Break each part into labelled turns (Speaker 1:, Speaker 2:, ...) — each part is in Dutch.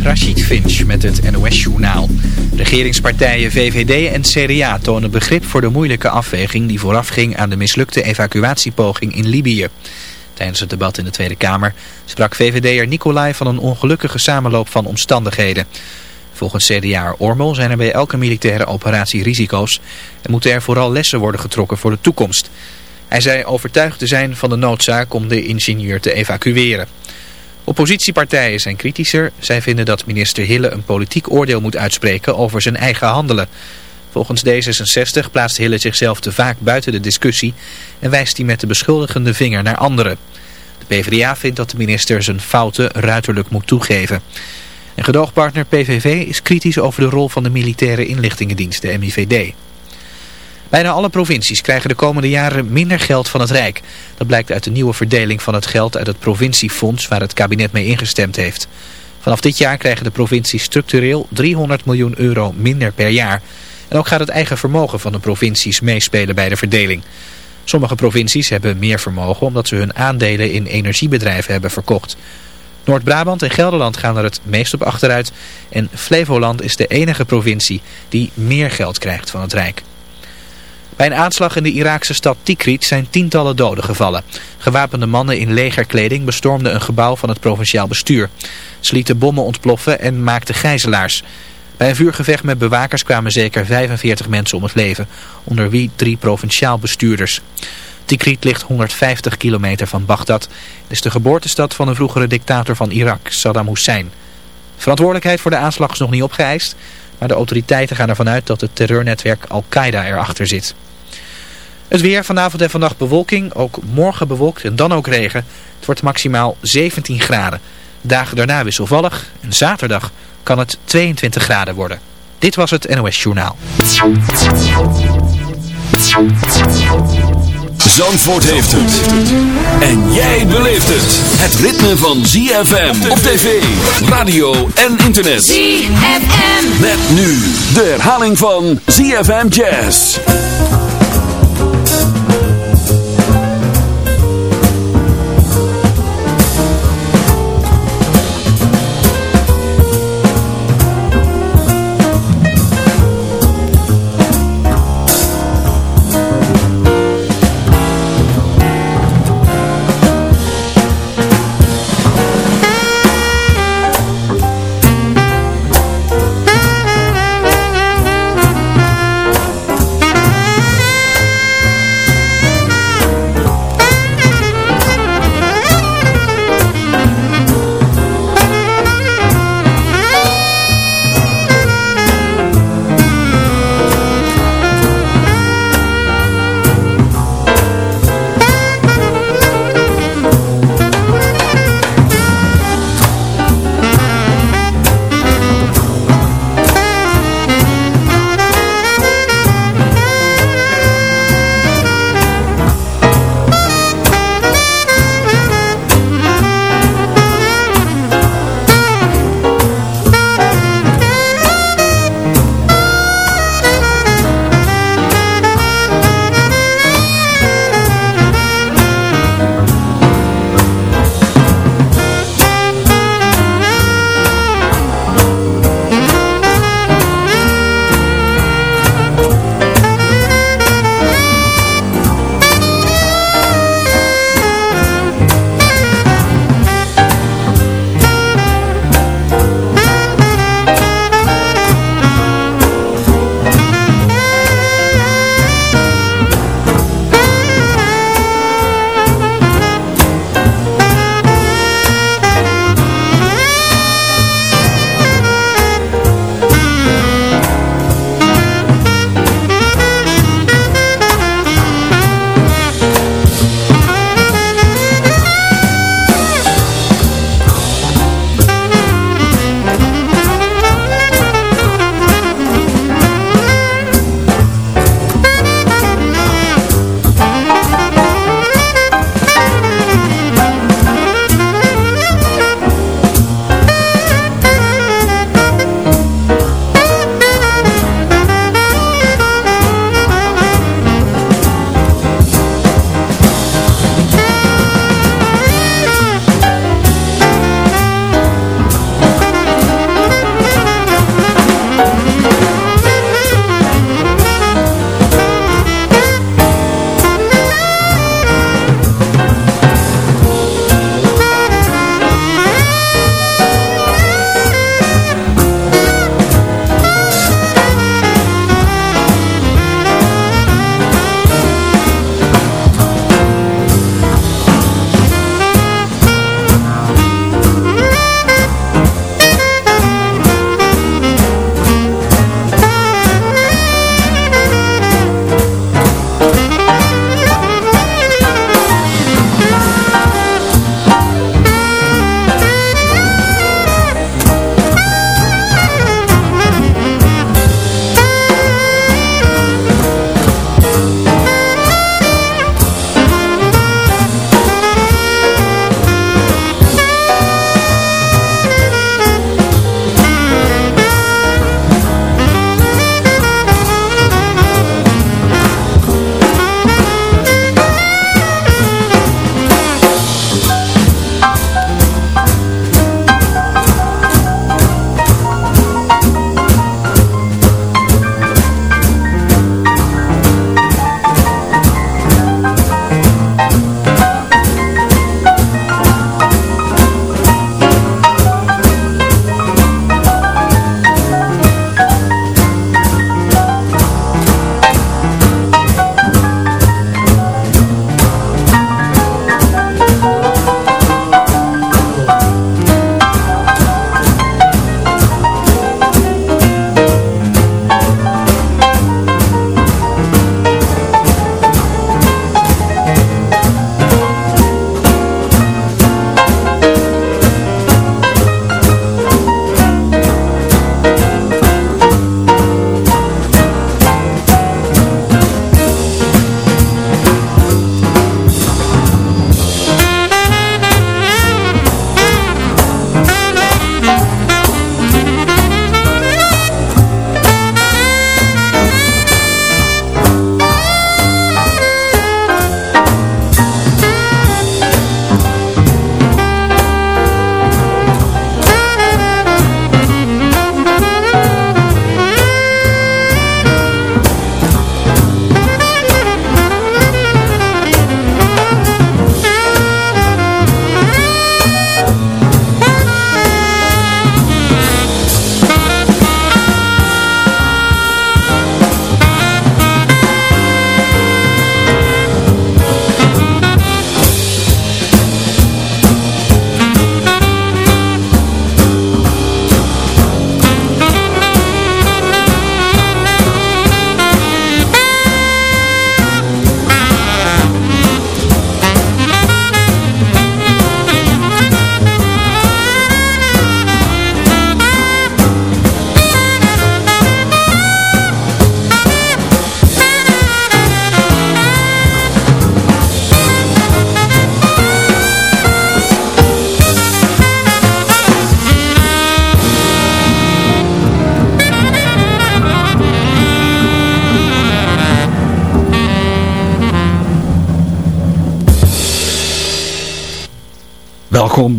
Speaker 1: Rachid Finch met het NOS-journaal. Regeringspartijen VVD en CDA tonen begrip voor de moeilijke afweging die voorafging aan de mislukte evacuatiepoging in Libië. Tijdens het debat in de Tweede Kamer sprak VVD'er Nicolai van een ongelukkige samenloop van omstandigheden. Volgens CDA Ormel zijn er bij elke militaire operatie risico's en moeten er vooral lessen worden getrokken voor de toekomst. Hij zei overtuigd te zijn van de noodzaak om de ingenieur te evacueren. Oppositiepartijen zijn kritischer. Zij vinden dat minister Hille een politiek oordeel moet uitspreken over zijn eigen handelen. Volgens D66 plaatst Hille zichzelf te vaak buiten de discussie en wijst hij met de beschuldigende vinger naar anderen. De PvdA vindt dat de minister zijn fouten ruiterlijk moet toegeven. En gedoogpartner PVV is kritisch over de rol van de militaire inlichtingendienst, de MIVD. Bijna alle provincies krijgen de komende jaren minder geld van het Rijk. Dat blijkt uit de nieuwe verdeling van het geld uit het provinciefonds waar het kabinet mee ingestemd heeft. Vanaf dit jaar krijgen de provincies structureel 300 miljoen euro minder per jaar. En ook gaat het eigen vermogen van de provincies meespelen bij de verdeling. Sommige provincies hebben meer vermogen omdat ze hun aandelen in energiebedrijven hebben verkocht. Noord-Brabant en Gelderland gaan er het meest op achteruit. En Flevoland is de enige provincie die meer geld krijgt van het Rijk. Bij een aanslag in de Iraakse stad Tikrit zijn tientallen doden gevallen. Gewapende mannen in legerkleding bestormden een gebouw van het provinciaal bestuur. Ze lieten bommen ontploffen en maakten gijzelaars. Bij een vuurgevecht met bewakers kwamen zeker 45 mensen om het leven, onder wie drie provinciaal bestuurders. Tikrit ligt 150 kilometer van Bagdad. Het is de geboortestad van een vroegere dictator van Irak, Saddam Hussein. Verantwoordelijkheid voor de aanslag is nog niet opgeëist, maar de autoriteiten gaan ervan uit dat het terreurnetwerk Al-Qaeda erachter zit. Het weer vanavond en vannacht bewolking, ook morgen bewolkt en dan ook regen. Het wordt maximaal 17 graden. Dagen daarna wisselvallig en zaterdag kan het 22 graden worden. Dit was het NOS Journaal.
Speaker 2: Zandvoort heeft het. En jij beleeft het. Het ritme van ZFM op tv, radio en internet.
Speaker 3: ZFM.
Speaker 2: Met nu de herhaling van ZFM Jazz.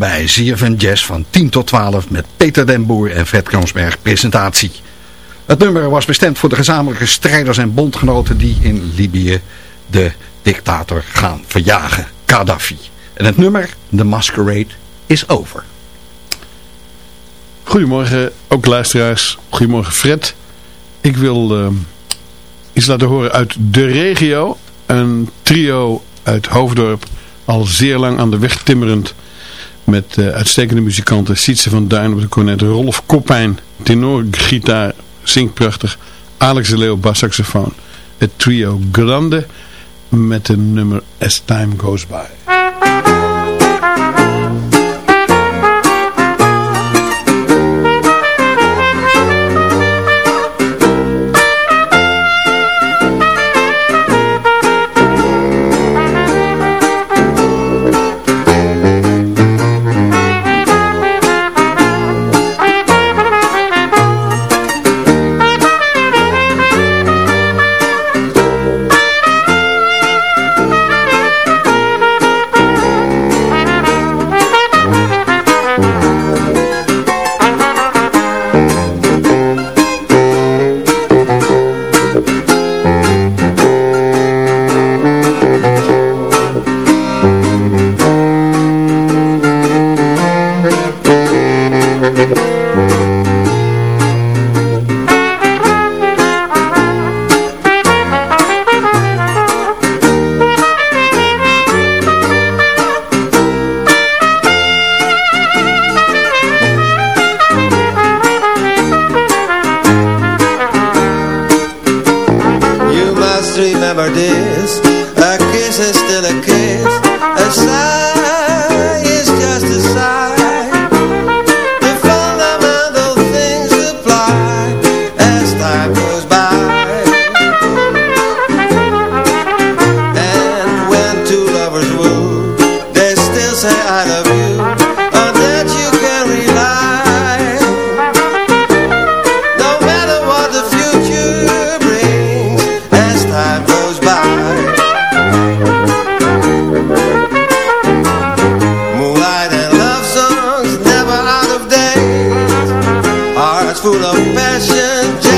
Speaker 3: Bij ZFN Jazz van 10 tot 12 met Peter den Boer en Fred Kansberg presentatie. Het nummer was bestemd voor de gezamenlijke strijders en bondgenoten die in Libië de dictator gaan verjagen, Gaddafi. En het nummer, The Masquerade, is over.
Speaker 4: Goedemorgen, ook luisteraars. Goedemorgen Fred. Ik wil uh, iets laten horen uit de regio. Een trio uit Hoofddorp, al zeer lang aan de weg timmerend met uh, uitstekende muzikanten Sietse van Duin op de cornet, Rolf Koppijn, tenorgitaar, zingt prachtig, Alex de Leeuw, bassaxofoon. Het trio Grande met de nummer As Time Goes By.
Speaker 5: full of passion.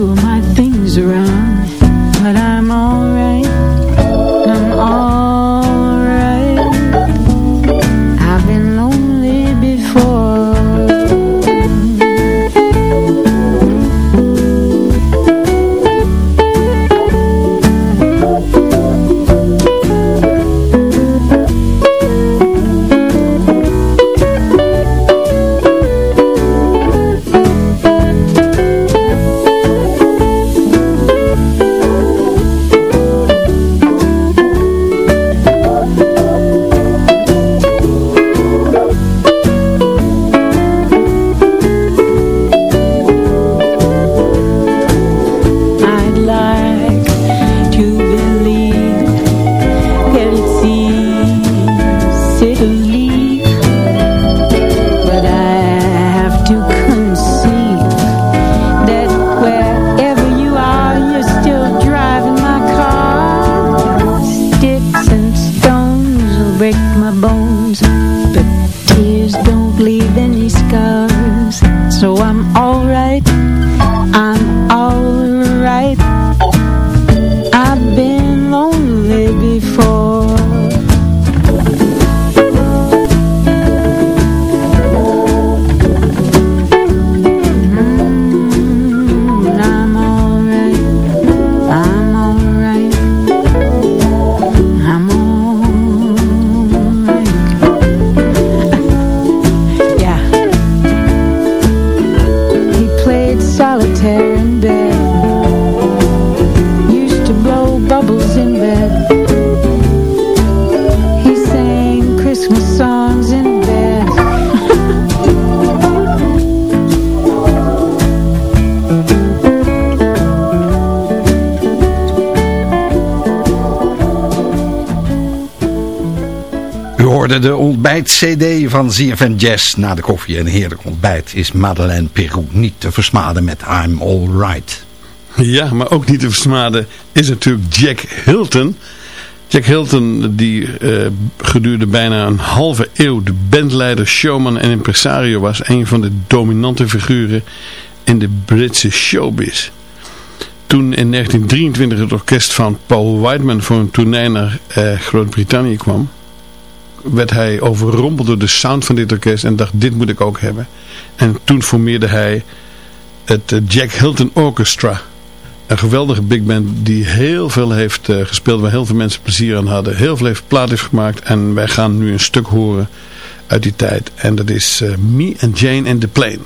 Speaker 5: you my
Speaker 6: things around. De ontbijt-cd van ZFM Jazz. Na de koffie en heerlijk ontbijt is Madeleine Peru niet te versmaden met I'm Alright.
Speaker 7: Ja, maar ook niet te versmaden is natuurlijk Jack Hilton. Jack Hilton die eh, gedurende bijna een halve eeuw de bandleider, showman en impresario was. Een van de dominante figuren in de Britse showbiz. Toen in 1923 het orkest van Paul Whiteman voor een tournee naar eh, Groot-Brittannië kwam werd hij overrompeld door de sound van dit orkest en dacht dit moet ik ook hebben. En toen formeerde hij het eh, Jack Hilton Orchestra. Een geweldige big band die heel veel heeft eh, gespeeld, waar heel veel mensen plezier aan hadden. Heel veel heeft plaat heeft gemaakt en wij gaan nu een stuk horen uit die tijd. En dat is eh, Me and Jane and the Plane.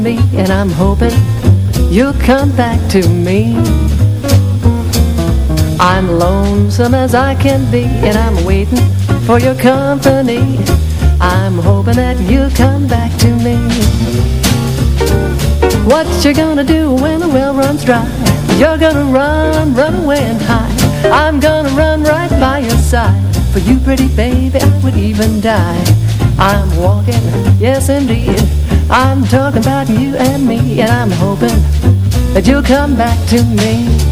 Speaker 8: Me And
Speaker 9: I'm hoping you'll come back to me. I'm lonesome as I can be And I'm waiting for your company. I'm hoping that you'll come back to me. What you gonna do when the well runs dry? You're gonna run, run away and hide. I'm gonna run right by your side. For you pretty baby I would even die. I'm walking, yes indeed I'm talking about you and me And I'm hoping that you'll come back to me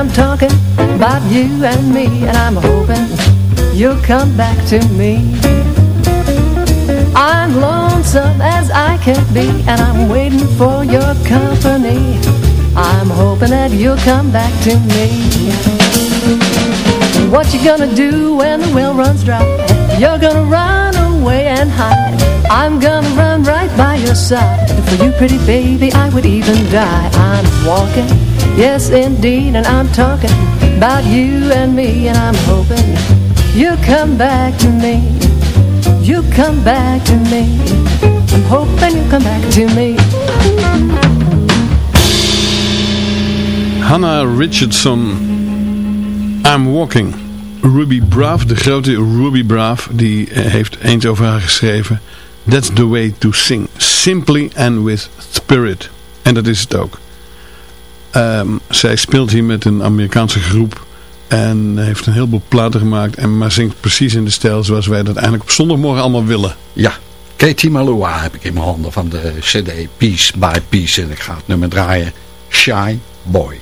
Speaker 9: I'm talking about you and me And I'm hoping you'll come back to me. I'm lonesome as I can be And I'm waiting for your company. I'm hoping that you'll come back to me. What you gonna do when the well runs dry? You're gonna run away and hide. I'm gonna run right by your side. For you pretty baby I would even die. I'm walking Yes, indeed, and I'm talking about you and me, and I'm hoping you come back to me. You come back to me. I'm hoping you come back to me.
Speaker 7: Hannah Richardson, I'm Walking. Ruby Braff, de grote Ruby Braff, die eh, heeft eens over haar geschreven. That's the way to sing. Simply and with spirit. En dat is het ook. Um, zij speelt hier met een Amerikaanse groep. En heeft een heleboel platen gemaakt. En maar zingt precies in de stijl zoals wij dat eigenlijk op zondagmorgen allemaal willen.
Speaker 3: Ja, Katie Malua heb ik in mijn handen van de cd Piece by Piece. En ik ga het nummer draaien. Shy Boy.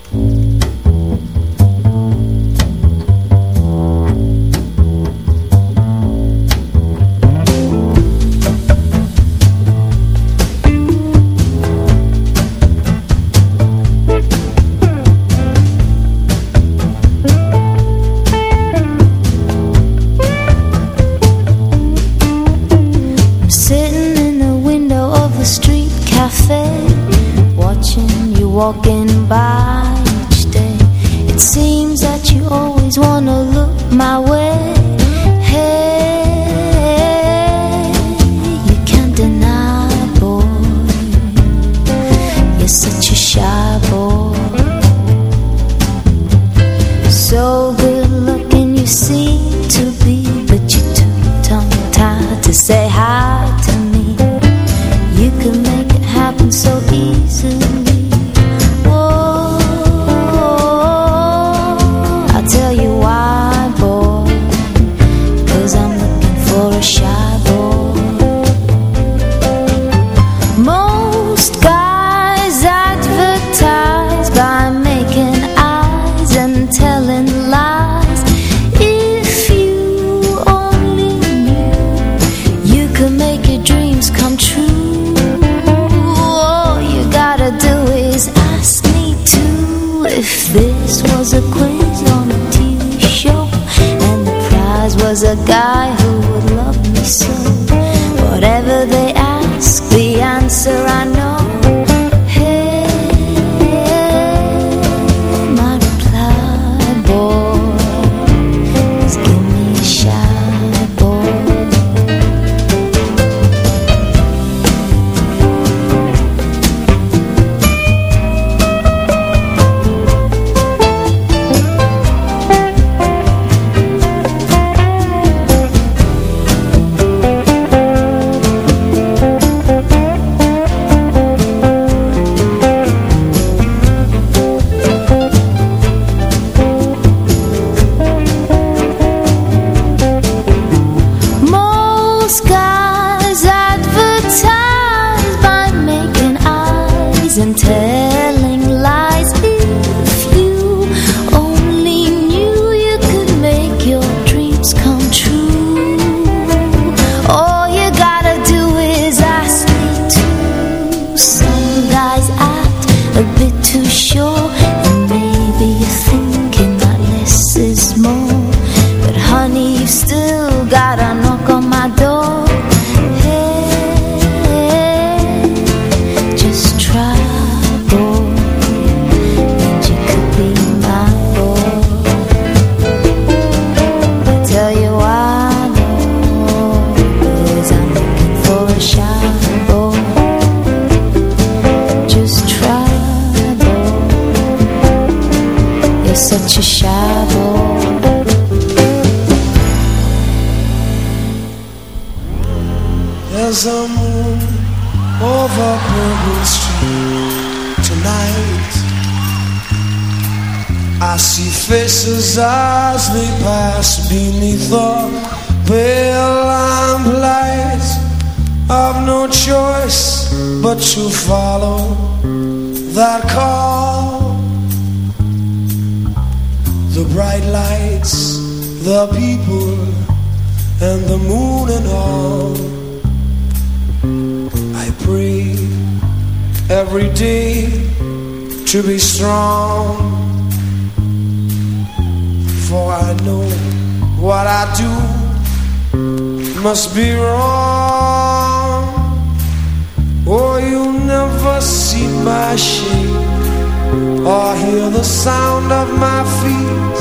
Speaker 10: Before I know
Speaker 11: what I do must be wrong. Oh, or you'll never see my shape or hear the sound of my feet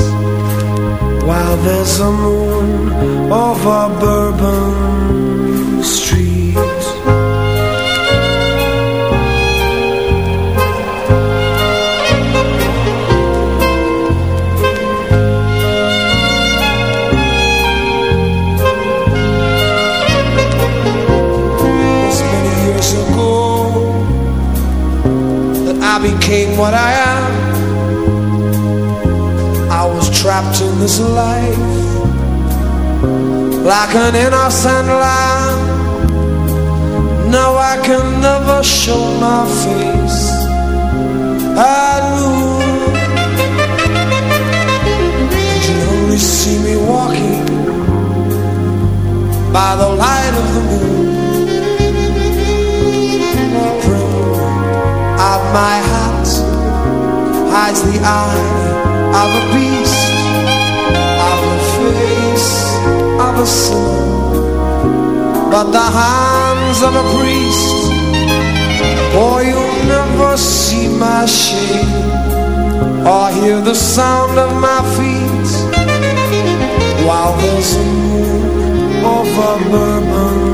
Speaker 11: while there's a moon over Bourbon Street. became what I am. I was trapped in this life Like an innocent lamb. Now I can never show my face. I'd move you only see me walking By the light of the moon. My heart hides the eye of a beast, of a face, of a son, but the hands of a priest.
Speaker 12: For you'll never see my shape, or hear the sound of my feet, while there's a moon over
Speaker 11: Murmur.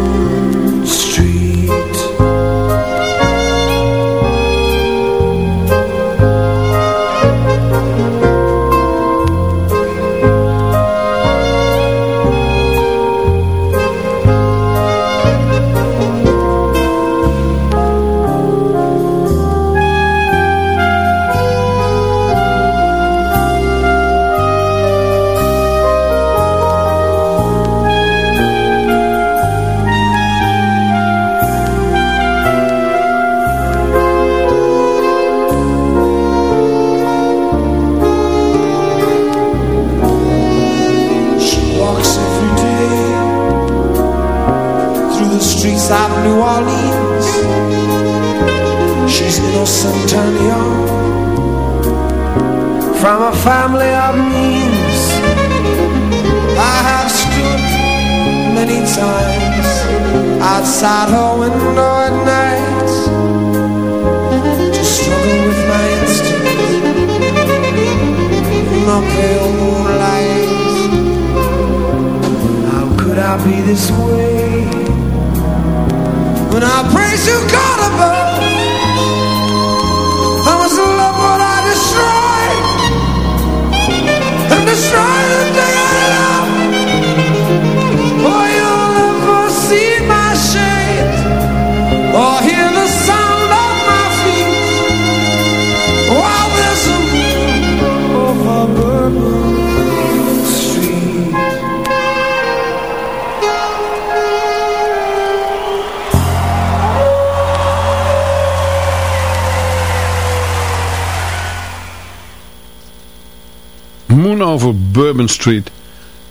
Speaker 11: Bourbon Street.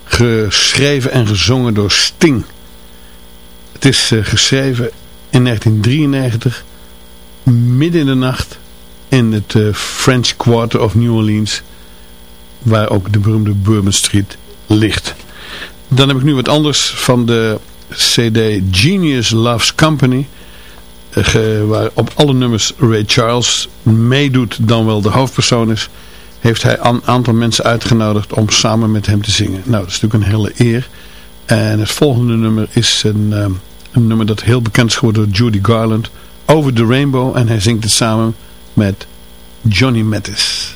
Speaker 11: Geschreven en gezongen door Sting. Het is eh, geschreven in 1993. Midden in de nacht. In het eh, French Quarter of New Orleans. Waar ook de beroemde Bourbon Street ligt. Dan heb ik nu wat anders van de CD Genius Loves Company. eh, waar op alle nummers Ray Charles meedoet dan wel de hoofdpersoon is heeft hij een aantal mensen uitgenodigd om samen met hem te zingen. Nou, dat is natuurlijk een hele eer. En het volgende nummer is een, ehm, een nummer dat heel bekend is geworden door Judy Garland. Over the Rainbow. En hij zingt het samen met Johnny Mattis.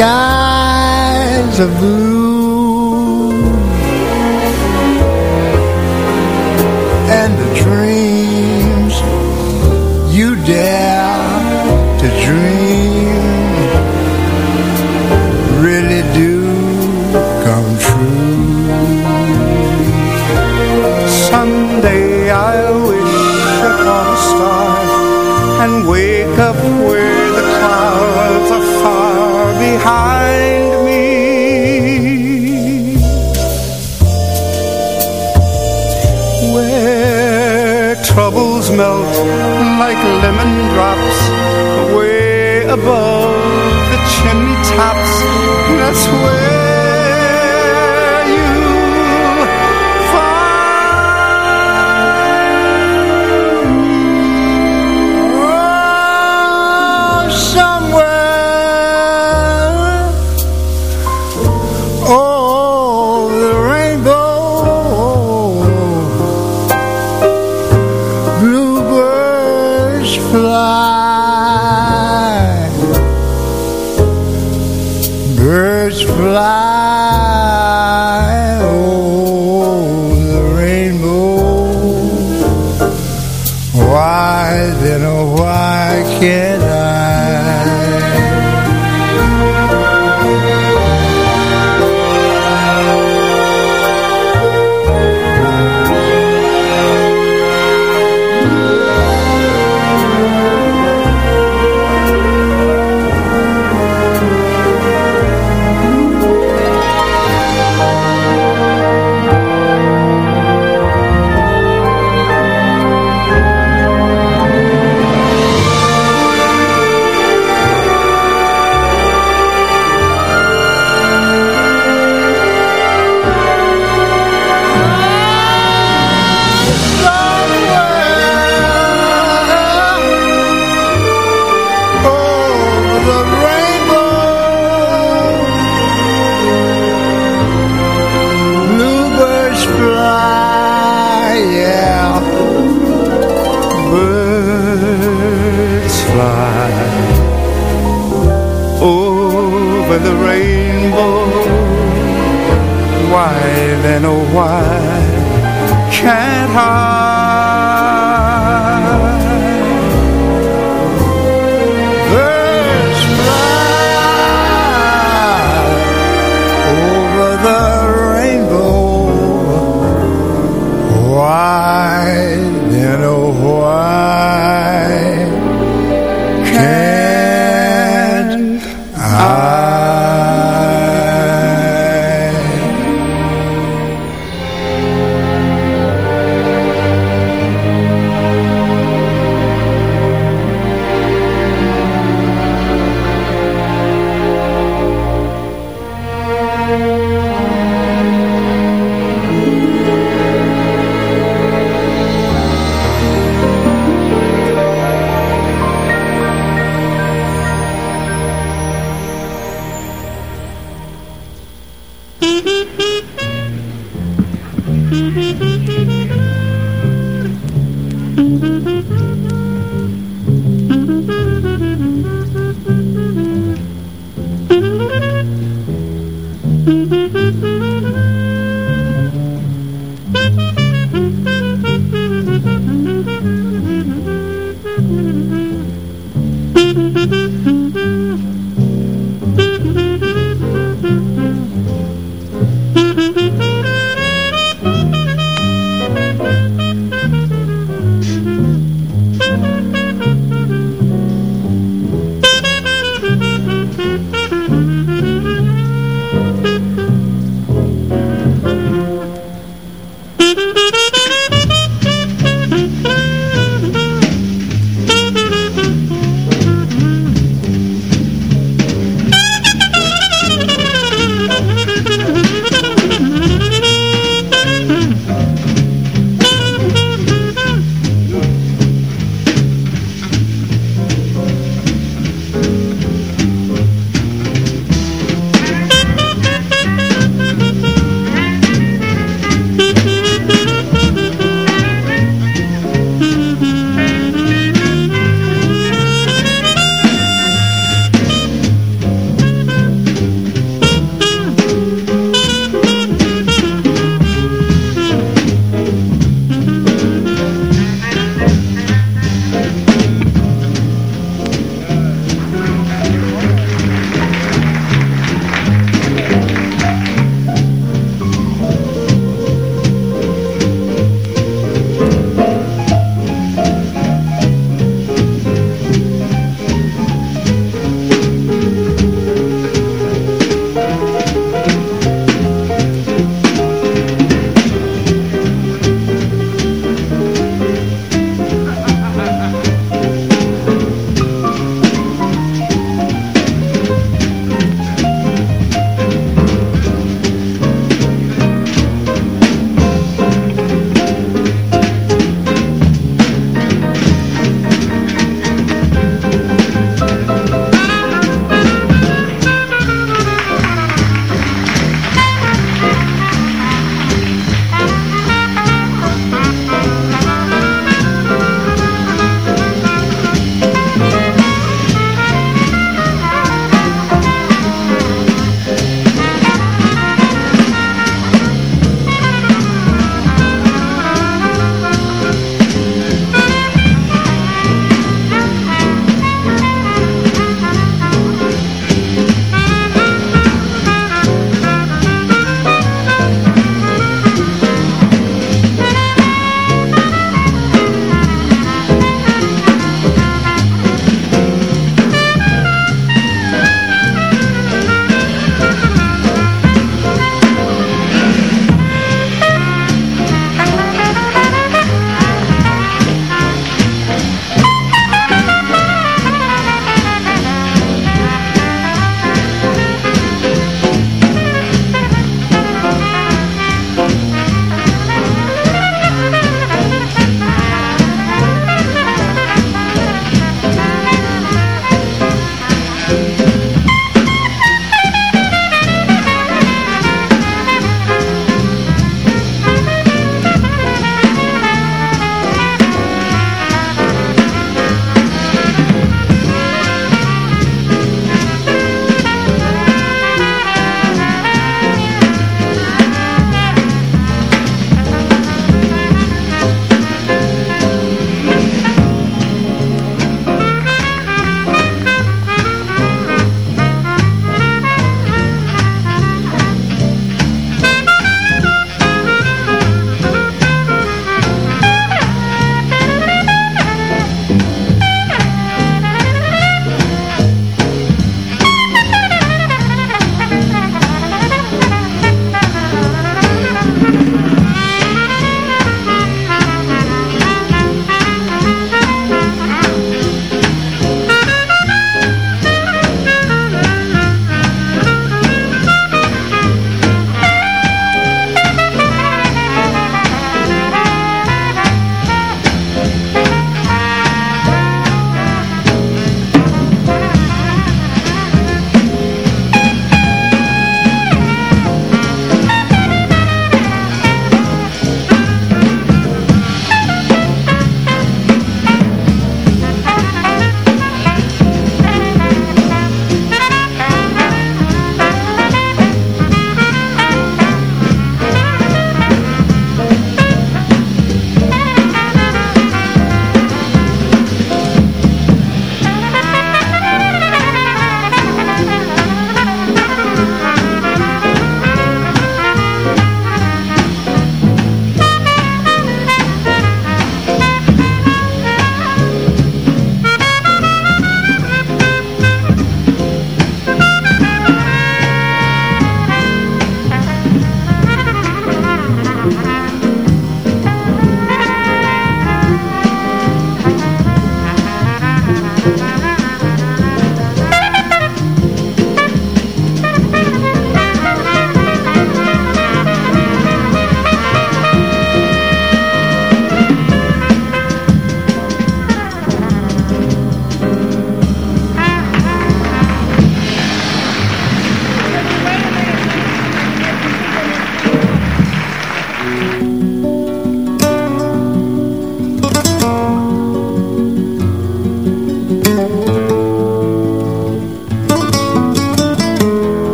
Speaker 12: Skies are blue, above the chimney tops. That's where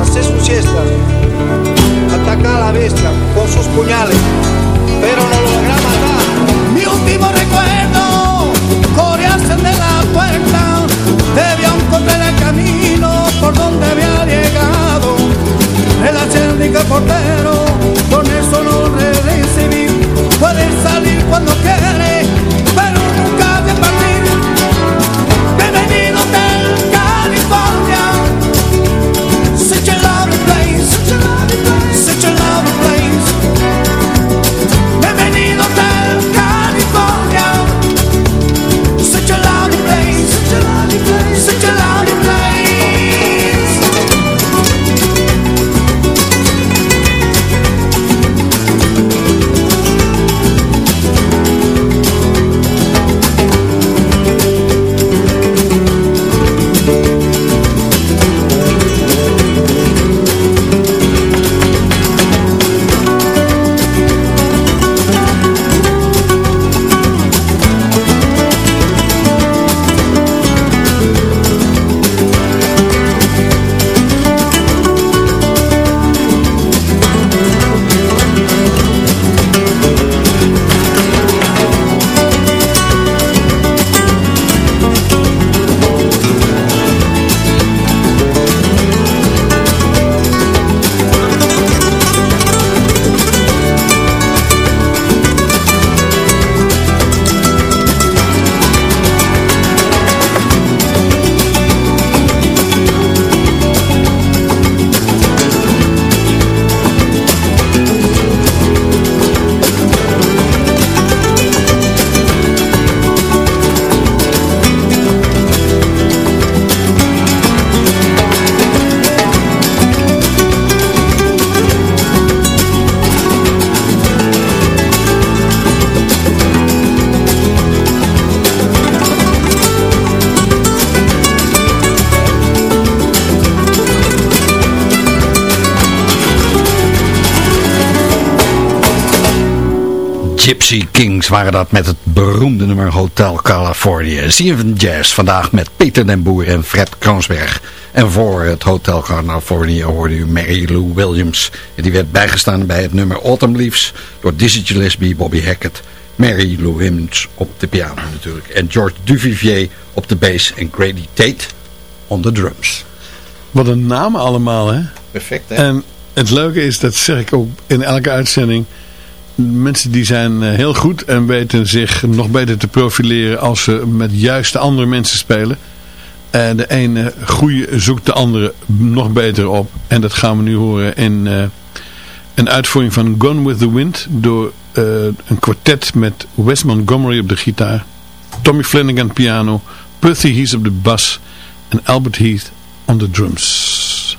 Speaker 13: hace sus siestas, ataca a la bestia con sus puñales, pero no logra matar.
Speaker 3: Gypsy Kings waren dat met het beroemde nummer Hotel California. CFN Jazz vandaag met Peter den Boer en Fred Kroonsberg. En voor het Hotel California hoorde u Mary Lou Williams. En die werd bijgestaan bij het nummer Autumn Leaves door Dizzy Gillespie, Bobby Hackett. Mary Lou Williams op de piano natuurlijk. En George Duvivier op de bass en Grady Tate on de drums.
Speaker 7: Wat een naam allemaal, hè?
Speaker 3: Perfect, hè?
Speaker 7: En het leuke is, dat zeg ik ook in elke uitzending... Mensen die zijn eh, heel goed en weten zich nog beter te profileren als ze met juiste andere mensen spelen. En de ene goede zoekt de andere nog beter op. En dat gaan we nu horen in uh, een uitvoering van Gone with the Wind door eh, een kwartet met Wes Montgomery op de gitaar, Tommy Flanagan piano, Percy Heath op de bas en Albert Heath on de drums.